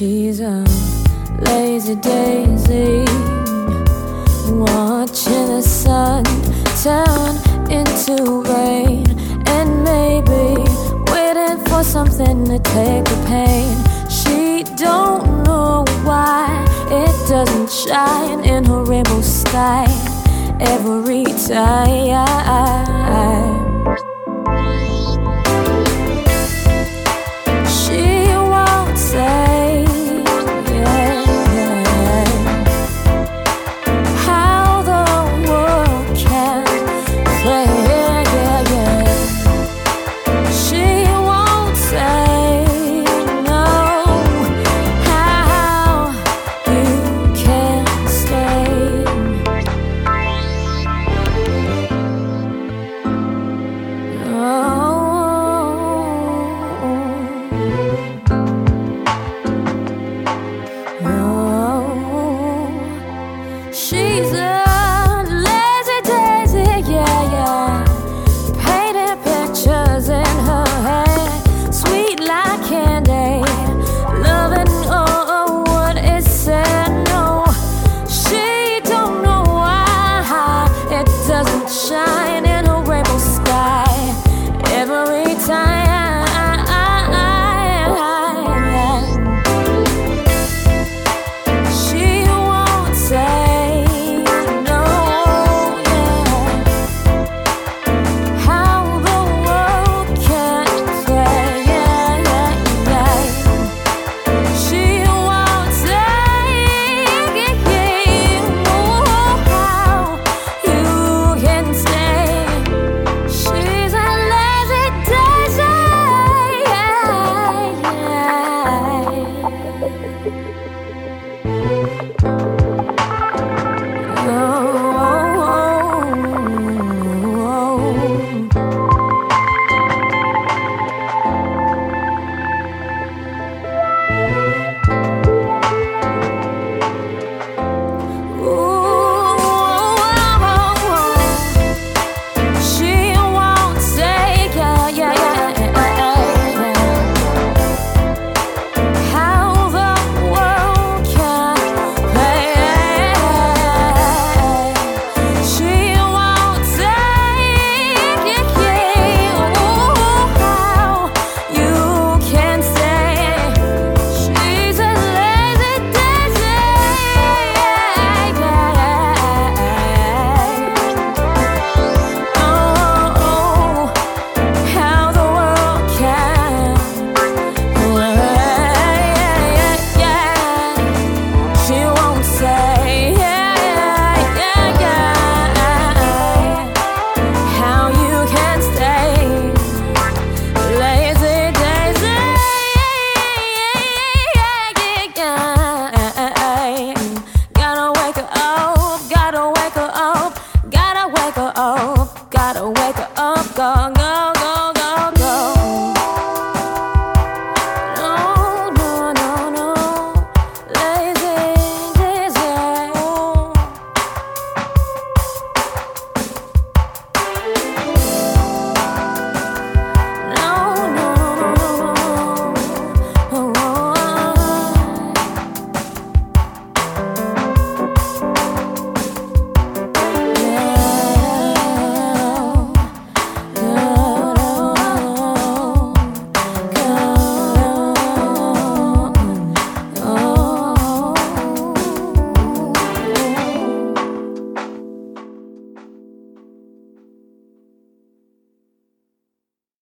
She's a lazy daisy Watching the sun turn into rain. And maybe waiting for something to take the pain. She don't know why it doesn't shine in her rainbow sky Every time. Oh